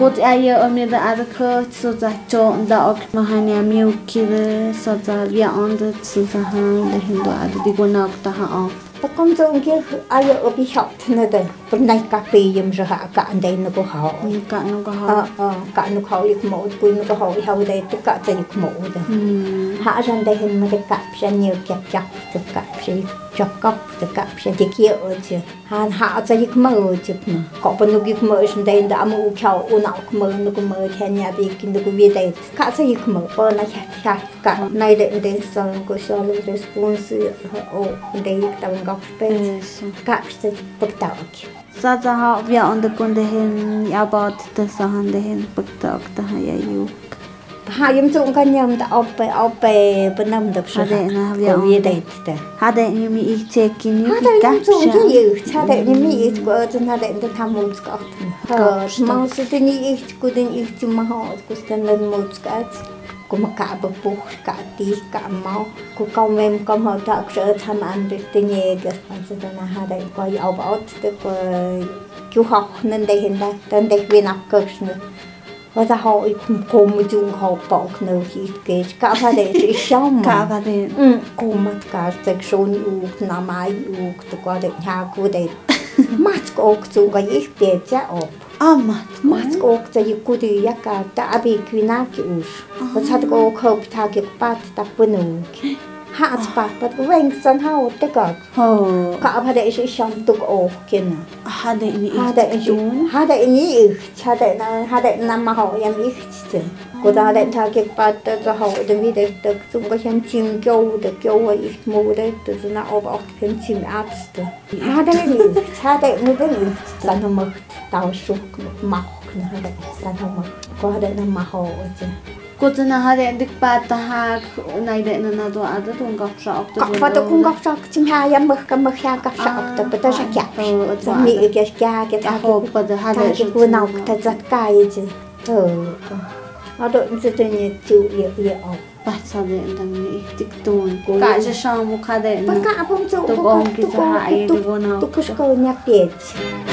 पोजा अर्खा मकत अब con dâu kia ai ở bị học thế này đây? Bên này cà phê yếm rồi hạ cả anh đây nó có học ni ka no ka ờ ha ờ cả nó học được mẫu cuối nó có học học đây tất cả sẽ được mẫu đây hmm hạ rằng đây hình mà cái cặp sẽ nhiều kẹp chặt tất cả sẽ chọc cọc tất cả sẽ đi kia ở chứ. Han hạ sẽ được mẫu chứ. Mà có bên nó được mẫu trên đây đã mua khẩu u nào mẫu nó có mẫu theo nhà bị kinh nó có về đây. Cả sẽ được mẫu bên này khác Rockbands mm, kapstet pagtawag. Sa zaha via on the kundahin about the sahandahin pagtawag tahayayuk. Hayum zum kanyam da oppe oppe benam da psa. Hade na via on the da. Hade ni mi ich tekin ni kapstet. Hade ni zum ich hade ni mi ich gut und hade in der Tamuls gott. Hör, man sollte ni ich gut in ich zu machen, gut dann den Muts gott. ku maka bepuh ka ti ka mau ku kau mem kau mau tak se tham an bik te nye gas pan se na ha dai ko ya ba ot te ko ku ha nen dai hin dai dan dai vi na ko sne wa da ha i học ko mu ju ha ba ok no hi ke ka ba de i sha ma ka ba de um ko ma ka te shon u na mai u te có de ha ku de mat ko ok zu ga ich pe ja А мат мат гог за юкуди яка та аби квинаки уш. Вот сад гог хоп таги пат та пынунг haats pappat vengsan haute gag. Ho. Ka hade ich ich schon tug auch kenne. Hade in ich hade ich hade in ich hade na hade na ma ho yam ich. Goda hade tag ich pat da ho de wieder da zum gehen chim go de go ich mode da so na ob auch kein chim arzt. Hade in ich hade mit dem dann macht da schuk mach hade dann macht. Goda na ma ho. Kutuna hari endik pata hak unai de nana do ada tung kap shak. Kap pata kung kap shak tim ha yam bah kam bah ya kap shak pata pata shak ya. Ni ya shak ya ke ta ke pata hari ke kuna ok ta zat ka ye je. Ado nse te ni tu ye ye ok. Pat sa de endang ni ik tik tun ko. Ka je shang mu ka de na. Pat ka apum tu ko ki ta ha ye de go na. Tu kush ko nyak ye je.